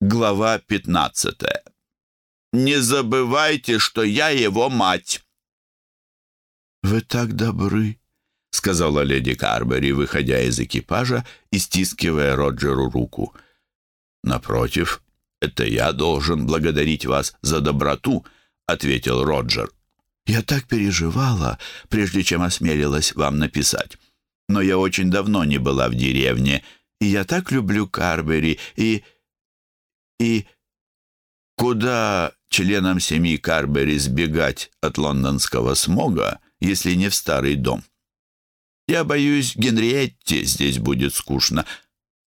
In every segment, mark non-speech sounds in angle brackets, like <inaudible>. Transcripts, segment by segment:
Глава 15. «Не забывайте, что я его мать!» «Вы так добры», — сказала леди Карбери, выходя из экипажа и стискивая Роджеру руку. «Напротив, это я должен благодарить вас за доброту», — ответил Роджер. «Я так переживала, прежде чем осмелилась вам написать. Но я очень давно не была в деревне, и я так люблю Карбери, и... и... Куда членам семьи Карбери сбегать от лондонского смога, если не в старый дом? Я боюсь, Генриетте здесь будет скучно.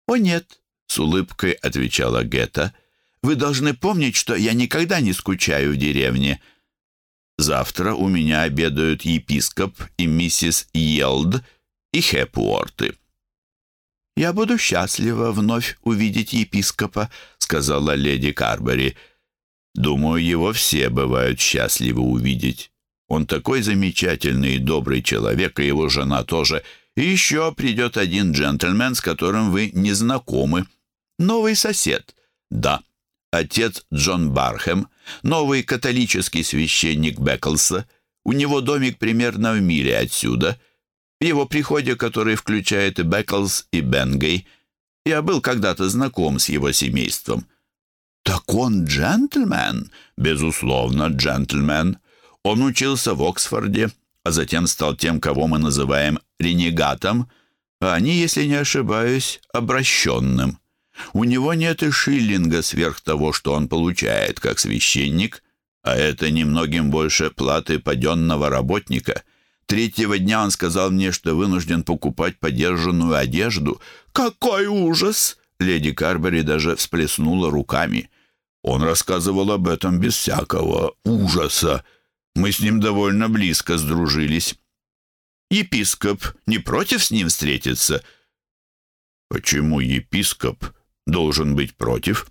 О, нет, с улыбкой отвечала Гетта. Вы должны помнить, что я никогда не скучаю в деревне. Завтра у меня обедают епископ и миссис Йелд и Хепуорты. «Я буду счастлива вновь увидеть епископа», — сказала леди Карбери. «Думаю, его все бывают счастливы увидеть. Он такой замечательный и добрый человек, и его жена тоже. И еще придет один джентльмен, с которым вы не знакомы. Новый сосед. Да, отец Джон Бархэм, новый католический священник Беклса. У него домик примерно в миле отсюда — в его приходе, который включает и Беклс, и Бенгей, я был когда-то знаком с его семейством. Так он джентльмен? Безусловно, джентльмен. Он учился в Оксфорде, а затем стал тем, кого мы называем ренегатом, а они, если не ошибаюсь, обращенным. У него нет и шиллинга сверх того, что он получает как священник, а это немногим больше платы паденного работника — Третьего дня он сказал мне, что вынужден покупать подержанную одежду. «Какой ужас!» Леди Карбери даже всплеснула руками. Он рассказывал об этом без всякого ужаса. Мы с ним довольно близко сдружились. Епископ не против с ним встретиться? Почему епископ должен быть против?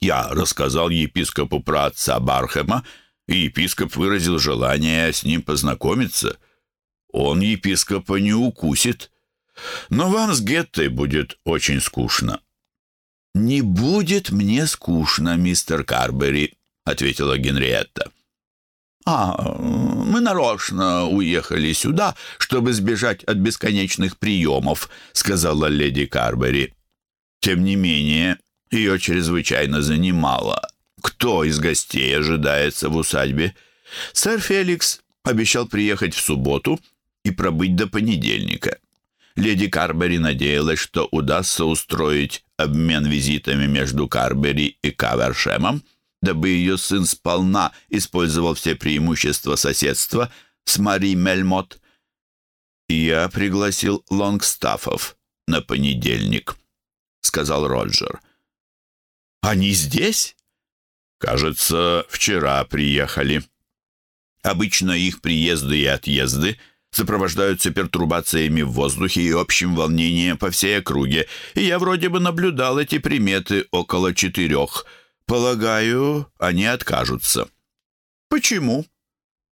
Я рассказал епископу про отца Бархема, и епископ выразил желание с ним познакомиться. Он епископа не укусит. Но вам с Геттой будет очень скучно». «Не будет мне скучно, мистер Карбери», — ответила Генриетта. «А, мы нарочно уехали сюда, чтобы сбежать от бесконечных приемов», — сказала леди Карбери. Тем не менее, ее чрезвычайно занимало кто из гостей ожидается в усадьбе. Сэр Феликс обещал приехать в субботу и пробыть до понедельника. Леди Карбери надеялась, что удастся устроить обмен визитами между Карбери и Кавершемом, дабы ее сын сполна использовал все преимущества соседства с Мари Мельмот. «Я пригласил Лонгстаффов на понедельник», — сказал Роджер. «Они здесь?» Кажется, вчера приехали. Обычно их приезды и отъезды сопровождаются пертурбациями в воздухе и общим волнением по всей округе, и я вроде бы наблюдал эти приметы около четырех. Полагаю, они откажутся. Почему?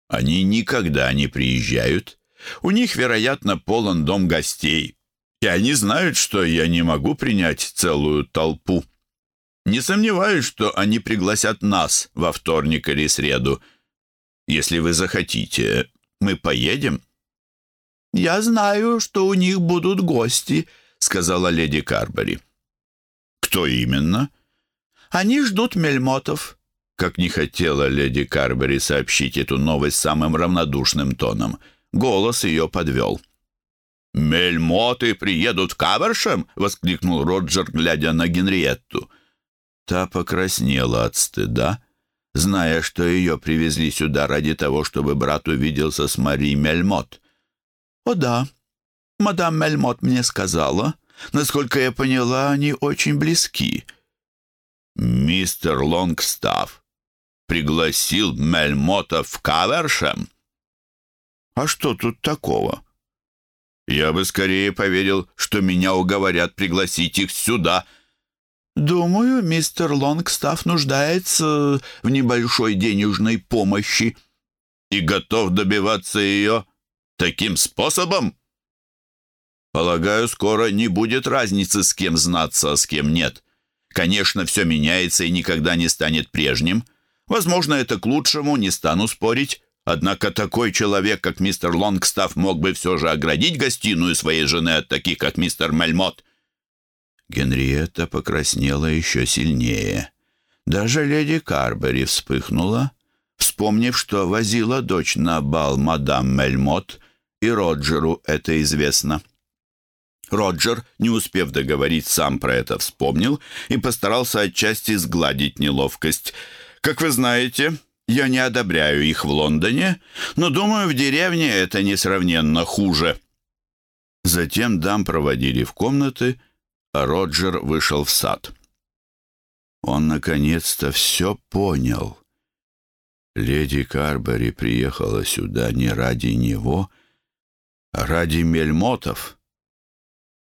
Они никогда не приезжают. У них, вероятно, полон дом гостей, и они знают, что я не могу принять целую толпу. Не сомневаюсь, что они пригласят нас во вторник или среду. Если вы захотите, мы поедем». «Я знаю, что у них будут гости», — сказала леди Карбери. «Кто именно?» «Они ждут мельмотов». Как не хотела леди Карбери сообщить эту новость самым равнодушным тоном. Голос ее подвел. «Мельмоты приедут в Кавершем?» — воскликнул Роджер, глядя на Генриетту. Та покраснела от стыда, зная, что ее привезли сюда ради того, чтобы брат увиделся с Мари Мельмот. «О да, мадам Мельмот мне сказала. Насколько я поняла, они очень близки». «Мистер Лонгстафф пригласил Мельмота в Кавершем?» «А что тут такого?» «Я бы скорее поверил, что меня уговорят пригласить их сюда», «Думаю, мистер Лонгстафф нуждается в небольшой денежной помощи». «И готов добиваться ее таким способом?» «Полагаю, скоро не будет разницы, с кем знаться, а с кем нет. Конечно, все меняется и никогда не станет прежним. Возможно, это к лучшему, не стану спорить. Однако такой человек, как мистер Лонгстафф, мог бы все же оградить гостиную своей жены от таких, как мистер Мельмот. Генриетта покраснела еще сильнее. Даже леди Карбери вспыхнула, вспомнив, что возила дочь на бал мадам Мельмот, и Роджеру это известно. Роджер, не успев договорить, сам про это вспомнил и постарался отчасти сгладить неловкость. «Как вы знаете, я не одобряю их в Лондоне, но, думаю, в деревне это несравненно хуже». Затем дам проводили в комнаты, а Роджер вышел в сад. Он наконец-то все понял. Леди Карбери приехала сюда не ради него, ради мельмотов.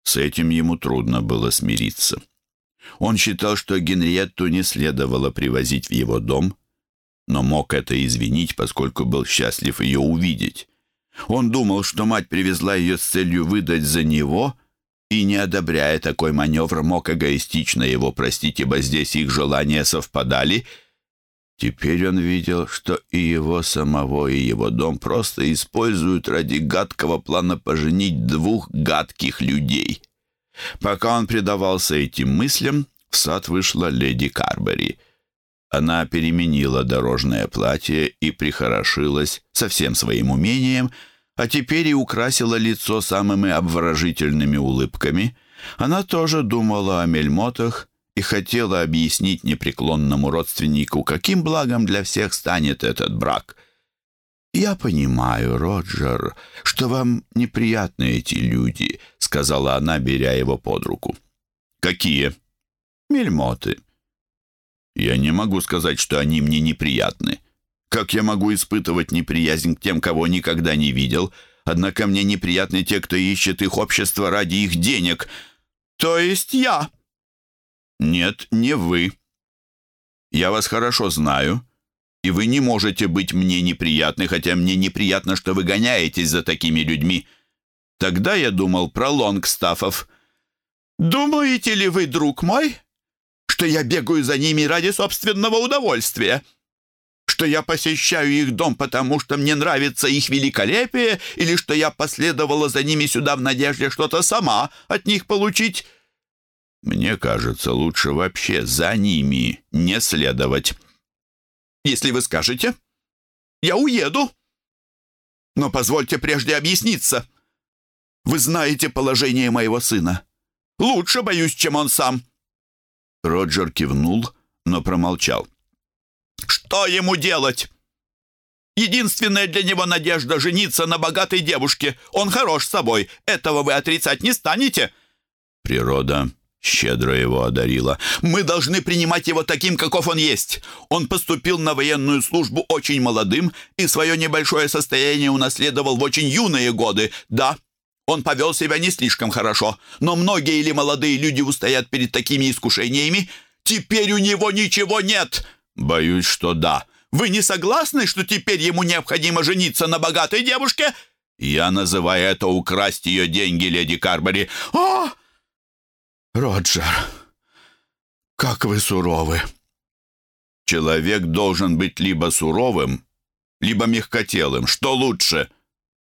С этим ему трудно было смириться. Он считал, что Генриетту не следовало привозить в его дом, но мог это извинить, поскольку был счастлив ее увидеть. Он думал, что мать привезла ее с целью выдать за него, и, не одобряя такой маневр, мог эгоистично его простить, ибо здесь их желания совпадали — Теперь он видел, что и его самого, и его дом просто используют ради гадкого плана поженить двух гадких людей. Пока он предавался этим мыслям, в сад вышла леди Карбери. Она переменила дорожное платье и прихорошилась со всем своим умением, а теперь и украсила лицо самыми обворожительными улыбками. Она тоже думала о мельмотах, и хотела объяснить непреклонному родственнику, каким благом для всех станет этот брак. «Я понимаю, Роджер, что вам неприятны эти люди», — сказала она, беря его под руку. «Какие?» «Мельмоты». «Я не могу сказать, что они мне неприятны. Как я могу испытывать неприязнь к тем, кого никогда не видел? Однако мне неприятны те, кто ищет их общество ради их денег. То есть я», «Нет, не вы. Я вас хорошо знаю, и вы не можете быть мне неприятны, хотя мне неприятно, что вы гоняетесь за такими людьми. Тогда я думал про Лонгстаффов. Думаете ли вы, друг мой, что я бегаю за ними ради собственного удовольствия?» что я посещаю их дом, потому что мне нравится их великолепие, или что я последовала за ними сюда в надежде что-то сама от них получить. Мне кажется, лучше вообще за ними не следовать. Если вы скажете, я уеду. Но позвольте прежде объясниться. Вы знаете положение моего сына. Лучше боюсь, чем он сам. Роджер кивнул, но промолчал. Что ему делать? Единственная для него надежда — жениться на богатой девушке. Он хорош собой. Этого вы отрицать не станете. Природа щедро его одарила. «Мы должны принимать его таким, каков он есть. Он поступил на военную службу очень молодым и свое небольшое состояние унаследовал в очень юные годы. Да, он повел себя не слишком хорошо, но многие или молодые люди устоят перед такими искушениями. Теперь у него ничего нет!» «Боюсь, что да. Вы не согласны, что теперь ему необходимо жениться на богатой девушке?» «Я называю это украсть ее деньги, леди Карбери». «О!» «Роджер, как вы суровы!» «Человек должен быть либо суровым, либо мягкотелым. Что лучше?»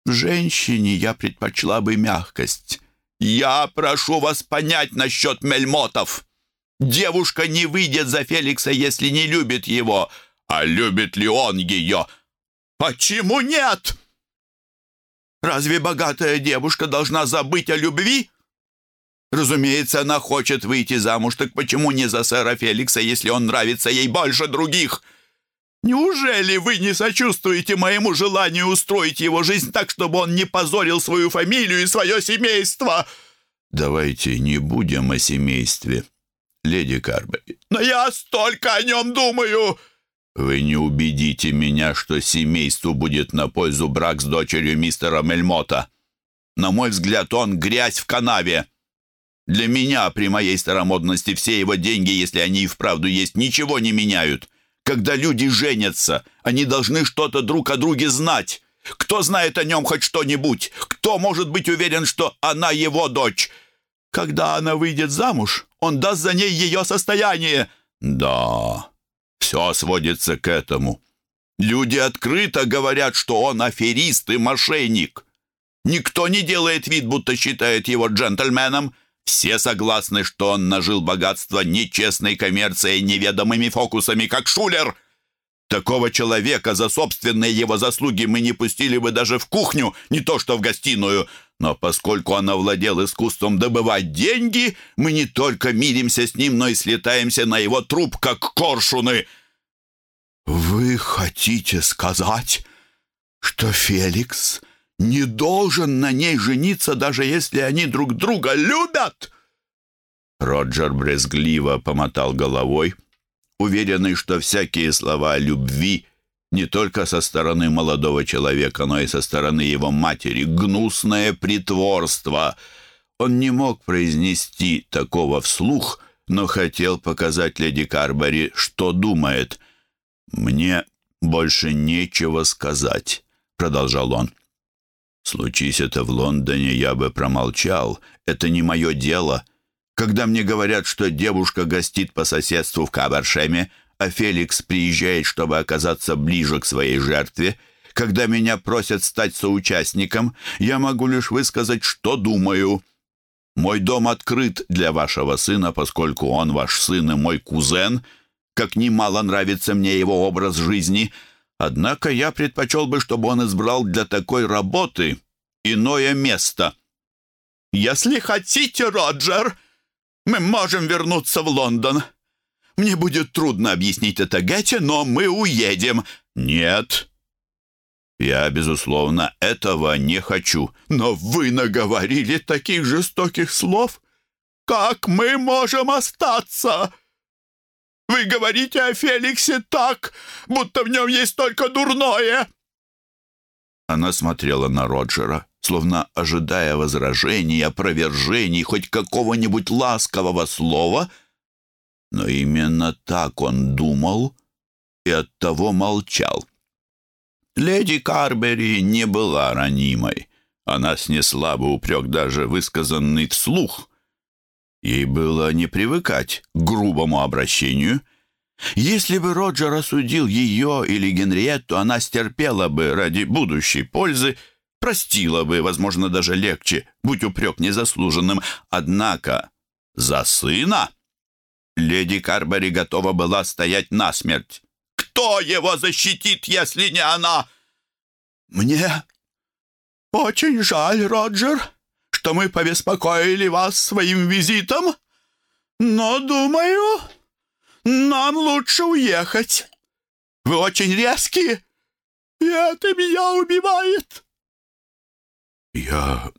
«В женщине я предпочла бы мягкость. Я прошу вас понять насчет мельмотов. Девушка не выйдет за Феликса, если не любит его. А любит ли он ее? Почему нет?» «Разве богатая девушка должна забыть о любви?» Разумеется, она хочет выйти замуж, так почему не за сэра Феликса, если он нравится ей больше других? Неужели вы не сочувствуете моему желанию устроить его жизнь так, чтобы он не позорил свою фамилию и свое семейство?» «Давайте не будем о семействе, леди Карбери». «Но я столько о нем думаю!» «Вы не убедите меня, что семейству будет на пользу брак с дочерью мистера Мельмота. На мой взгляд, он грязь в канаве». Для меня при моей старомодности все его деньги, если они и вправду есть, ничего не меняют. Когда люди женятся, они должны что-то друг о друге знать. Кто знает о нем хоть что-нибудь? Кто может быть уверен, что она его дочь? Когда она выйдет замуж, Он даст за ней ее состояние». «Да, все сводится к этому. Люди открыто говорят, что он аферист и мошенник. Никто не делает вид, будто считает его джентльменом. Все согласны, что он нажил богатство нечестной коммерцией, неведомыми фокусами, как Шулер. Такого человека за собственные его заслуги мы не пустили бы даже в кухню, не то что в гостиную. Но поскольку он овладел искусством добывать деньги, мы не только миримся с ним, но и слетаемся на его труп, как коршуны». «Вы хотите сказать, что Феликс не должен на ней жениться, даже если они друг друга любят?» Роджер брезгливо помотал головой, уверенный, что всякие слова любви не только со стороны молодого человека, но и со стороны его матери гнусное притворство. Он не мог произнести такого вслух, но хотел показать леди Карбери, что думает. «Мне больше нечего сказать», — продолжал он. «Случись это в Лондоне, я бы промолчал. Это не мое дело. Когда мне говорят, что девушка гостит по соседству в Кабаршеме, а Феликс приезжает, чтобы оказаться ближе к своей жертве, когда меня просят стать соучастником, я могу лишь высказать, что думаю. Мой дом открыт для вашего сына, поскольку он ваш сын и мой кузен — как немало нравится мне его образ жизни. Однако я предпочел бы, чтобы он избрал для такой работы иное место. «Если хотите, Роджер, мы можем вернуться в Лондон. Мне будет трудно объяснить это Гетти, но мы уедем». «Нет, я, безусловно, этого не хочу. Но вы наговорили таких жестоких слов. Как мы можем остаться?» Вы говорите о Феликсе так, будто в нем есть только дурное!» Она смотрела на Роджера, словно ожидая возражений, опровержений, хоть какого-нибудь ласкового слова. Но именно так он думал и оттого молчал. Леди Карбери не была ранимой. Она снесла бы упрек, даже высказанный вслух — Ей было не привыкать к грубому обращению. Если бы Роджер осудил ее или Генриетту, она стерпела бы ради будущей пользы, простила бы, возможно, даже легче, будь упрек незаслуженным. Однако за сына леди Карбери готова была стоять насмерть. «Кто его защитит, если не она?» «Мне очень жаль, Роджер», что мы побеспокоили вас своим визитом, но, думаю, нам лучше уехать. Вы очень резкие, и это меня убивает». Я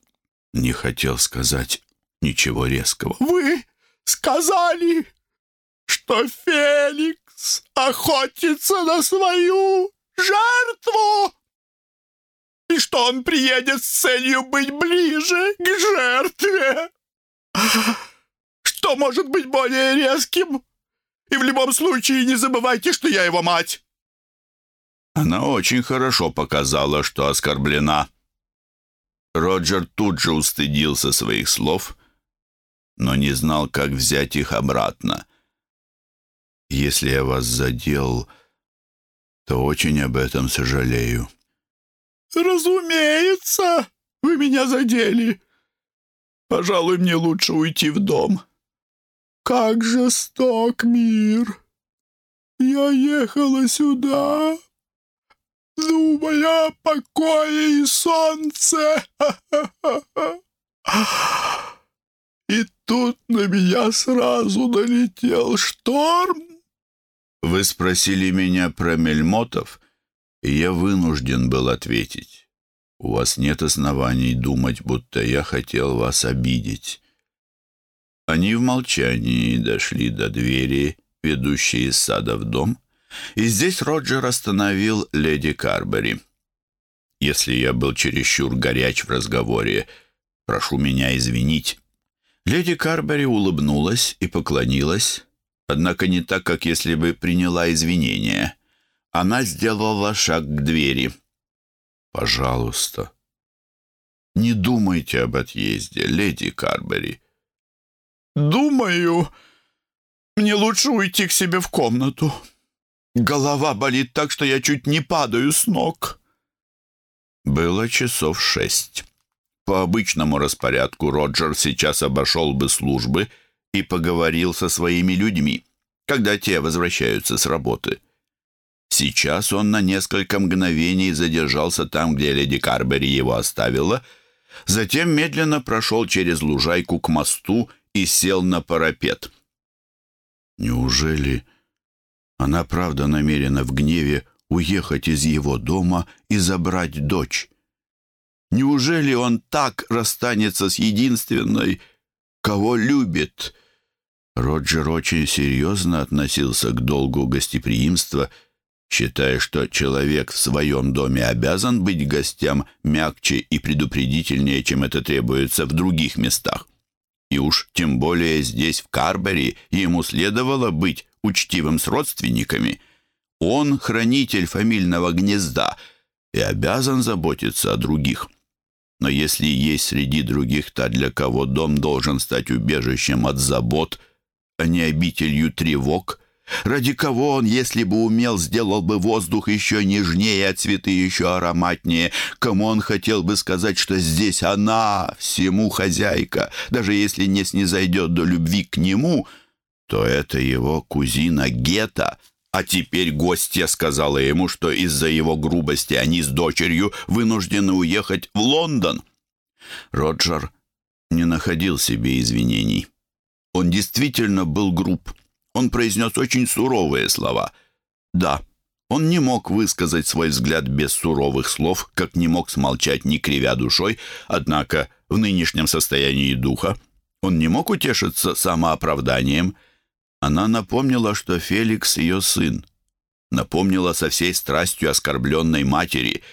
не хотел сказать ничего резкого. «Вы сказали, что Феликс охотится на свою жертву!» И что он приедет с целью быть ближе к жертве. Что может быть более резким? И в любом случае не забывайте, что я его мать. Она очень хорошо показала, что оскорблена. Роджер тут же устыдился своих слов, но не знал, как взять их обратно. «Если я вас задел, то очень об этом сожалею». «Разумеется, вы меня задели. Пожалуй, мне лучше уйти в дом. Как жесток мир! Я ехала сюда, думая о покое и солнце. <laughs> И тут на меня сразу налетел шторм. Вы спросили меня про Мельмотов?» Я вынужден был ответить. У вас нет оснований думать, будто я хотел вас обидеть. Они в молчании дошли до двери, ведущей из сада в дом, и здесь Роджер остановил леди Карбери. Если я был чересчур горяч в разговоре, прошу меня извинить. Леди Карбери улыбнулась и поклонилась, однако не так, как если бы приняла извинения. Она сделала шаг к двери. «Пожалуйста, не думайте об отъезде, леди Карбери. думаю, мне лучше уйти к себе в комнату. Голова болит так, что я чуть не падаю с ног». Было часов шесть. По обычному распорядку Роджер сейчас обошел бы службы и поговорил со своими людьми, когда те возвращаются с работы. Сейчас он на несколько мгновений задержался там, где леди Карбери его оставила, затем медленно прошел через лужайку к мосту и сел на парапет. Неужели она правда намерена в гневе уехать из его дома и забрать дочь? Неужели он так расстанется с единственной, кого любит? Роджер очень серьезно относился к долгу гостеприимства, считая, что человек в своем доме обязан быть гостям мягче и предупредительнее, чем это требуется в других местах. И уж тем более здесь, в Карбери, ему следовало быть учтивым с родственниками. Он хранитель фамильного гнезда и обязан заботиться о других. Но если есть среди других та, для кого дом должен стать убежищем от забот, а не обителью тревог, ради кого он, если бы умел, сделал бы воздух еще нежнее, а цветы еще ароматнее, кому он хотел бы сказать, что здесь она, всему хозяйка, даже если не снизойдет до любви к нему, то это его кузина Гета — а теперь гостья сказала ему, что из-за его грубости они с дочерью вынуждены уехать в Лондон. Роджер не находил себе извинений. Он действительно был груб. Он произнес очень суровые слова. Да, он не мог высказать свой взгляд без суровых слов, как не мог смолчать, не кривя душой, однако в нынешнем состоянии духа он не мог утешиться самооправданием – она напомнила, что Феликс ее сын. Напомнила со всей страстью оскорбленной матери.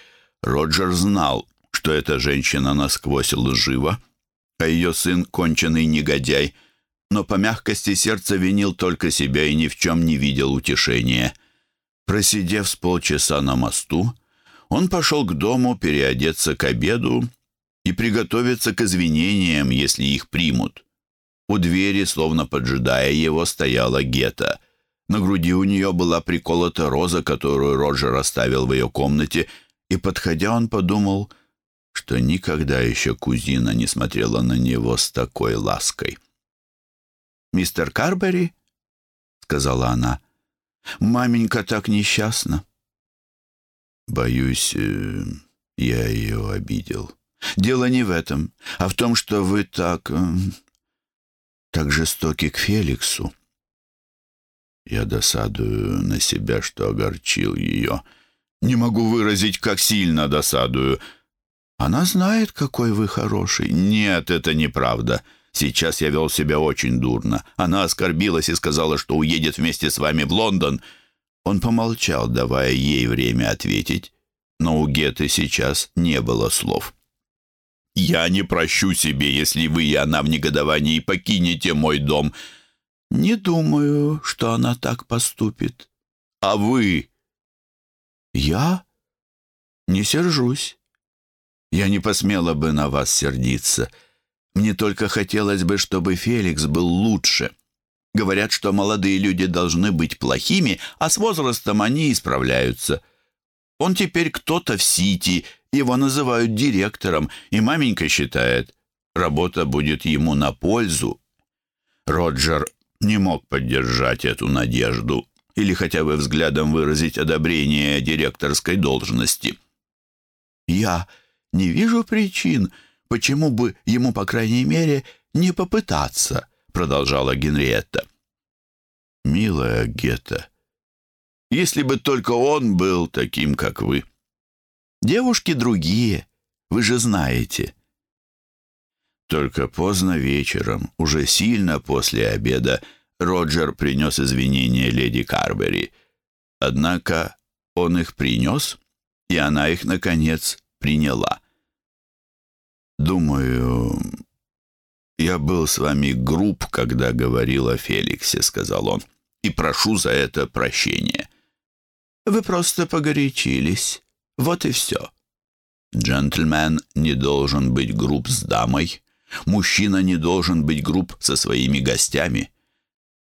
Роджер знал, что эта женщина насквозь лжива, а ее сын — конченый негодяй, но по мягкости сердца винил только себя и ни в чем не видел утешения. Просидев с полчаса на мосту, он пошел к дому переодеться к обеду и приготовиться к извинениям, если их примут. У двери, словно поджидая его, стояла Гета. На груди у нее была приколота роза, которую Роджер оставил в ее комнате, и, подходя, он подумал, что никогда еще кузина не смотрела на него с такой лаской. «Мистер Карбери?» — сказала она. «Маменька так несчастна». «Боюсь, э, я ее обидел». «Дело не в этом, а в том, что вы так... Э, так жестоки к Феликсу. Я досадую на себя, что огорчил ее. Не могу выразить, как сильно досадую. Она знает, какой вы хороший. Нет, это неправда. Сейчас я вел себя очень дурно. Она оскорбилась и сказала, что уедет вместе с вами в Лондон. Он помолчал, давая ей время ответить, но у Геты сейчас не было слов. Я не прощу себе, если вы и она в негодовании покинете мой дом. Не думаю, что она так поступит. А вы? Я? Не сержусь. Я не посмела бы на вас сердиться. Мне только хотелось бы, чтобы Феликс был лучше. Говорят, что молодые люди должны быть плохими, а с возрастом они исправляются. Он теперь кто-то в Сити, его называют директором, и маменька считает, работа будет ему на пользу. Роджер не мог поддержать эту надежду или хотя бы взглядом выразить одобрение директорской должности. «Я не вижу причин, почему бы ему, по крайней мере, не попытаться», продолжала Генриетта. «Милая Гетта, если бы только он был таким, как вы». Девушки другие, вы же знаете. Только поздно вечером, уже сильно после обеда, Роджер принес извинения леди Карбери. Однако он их принес, и она их, наконец, приняла. «Думаю, я был с вами груб, когда говорил о Феликсе», — сказал он, — «и прошу за это прощения». «Вы просто погорячились», вот и все. Джентльмен не должен быть груб с дамой, Мужчина не должен быть груб со своими гостями.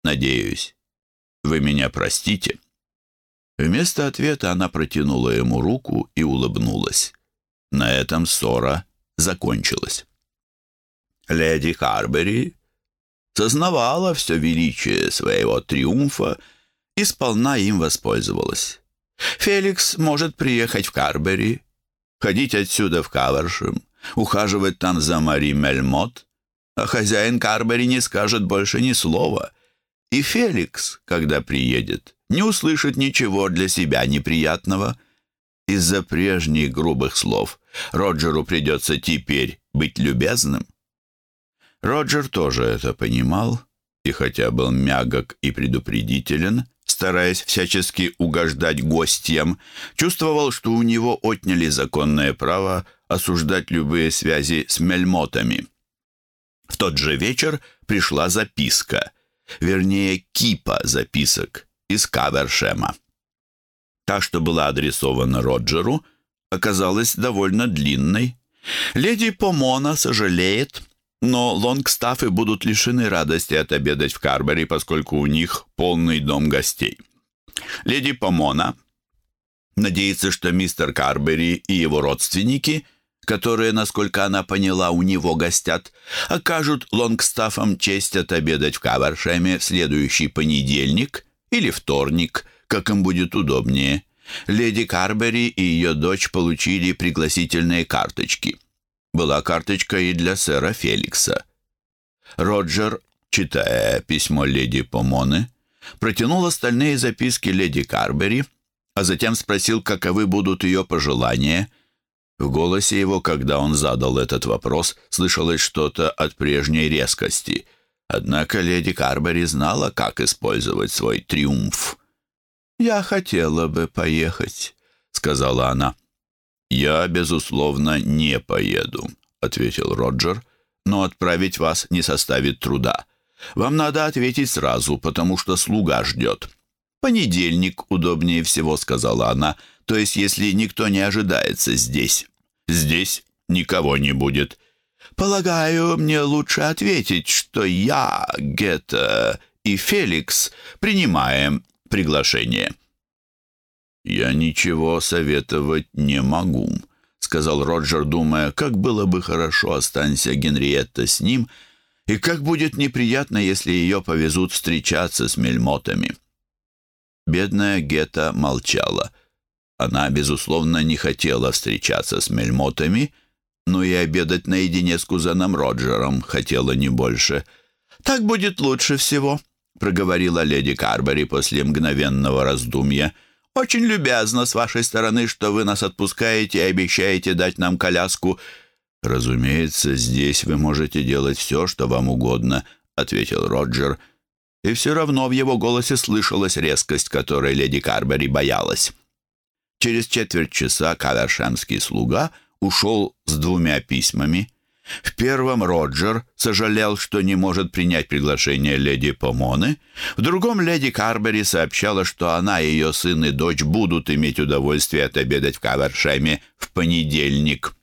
Надеюсь, вы меня простите». Вместо ответа она протянула ему руку и улыбнулась. На этом ссора закончилась. Леди Харбери сознавала все величие своего триумфа и сполна им воспользовалась. Феликс может приехать в Карбери, ходить отсюда в Кавершем, ухаживать там за Мари Мельмот, а хозяин Карбери не скажет больше ни слова. И Феликс, когда приедет, не услышит ничего для себя неприятного. Из-за прежних грубых слов Роджеру придется теперь быть любезным. Роджер тоже это понимал, и хотя был мягок и предупредителен, стараясь всячески угождать гостям, чувствовал, что у него отняли законное право осуждать любые связи с мельмотами. В тот же вечер пришла записка, вернее, кипа записок из Кавершема. Та, что была адресована Роджеру, оказалась довольно длинной. Леди Помона сожалеет, но лонгстафы будут лишены радости отобедать в Карбери, поскольку у них полный дом гостей. Леди Помона надеется, что мистер Карбери и его родственники, которые, насколько она поняла, у него гостят, окажут лонгстафам честь отобедать в Кавершеме в следующий понедельник или вторник, как им будет удобнее. Леди Карбери и ее дочь получили пригласительные карточки. Была карточка и для сэра Феликса. Роджер, читая письмо леди Помоны, протянул остальные записки леди Карбери, а затем спросил, каковы будут ее пожелания. В голосе его, когда он задал этот вопрос, слышалось что-то от прежней резкости. Однако леди Карбери знала, как использовать свой триумф. «Я хотела бы поехать», — сказала она. «Я, безусловно, не поеду», — ответил Роджер, «но отправить вас не составит труда. Вам надо ответить сразу, потому что слуга ждет». «Понедельник удобнее всего», — сказала она, «то есть если никто не ожидается здесь». «Здесь никого не будет». «Полагаю, мне лучше ответить, что я, Гетта и Феликс принимаем приглашение». «Я ничего советовать не могу», — сказал Роджер, думая, как было бы хорошо, останься Генриетта с ним, и как будет неприятно, если ее повезут встречаться с мельмотами. Бедная Гетта молчала. Она, безусловно, не хотела встречаться с мельмотами, но и обедать наедине с кузеном Роджером хотела не больше. «Так будет лучше всего», — проговорила леди Карбери после мгновенного раздумья — очень любезно с вашей стороны, что вы нас отпускаете и обещаете дать нам коляску». «Разумеется, здесь вы можете делать все, что вам угодно», — ответил Роджер. И все равно в его голосе слышалась резкость, которой леди Карбери боялась. Через четверть часа кавершемский слуга ушел с двумя письмами. В первом Роджер сожалел, что не может принять приглашение леди Помоны. В другом леди Карбери сообщала, что она, ее сын и дочь будут иметь удовольствие отобедать в Кавершеме в понедельник.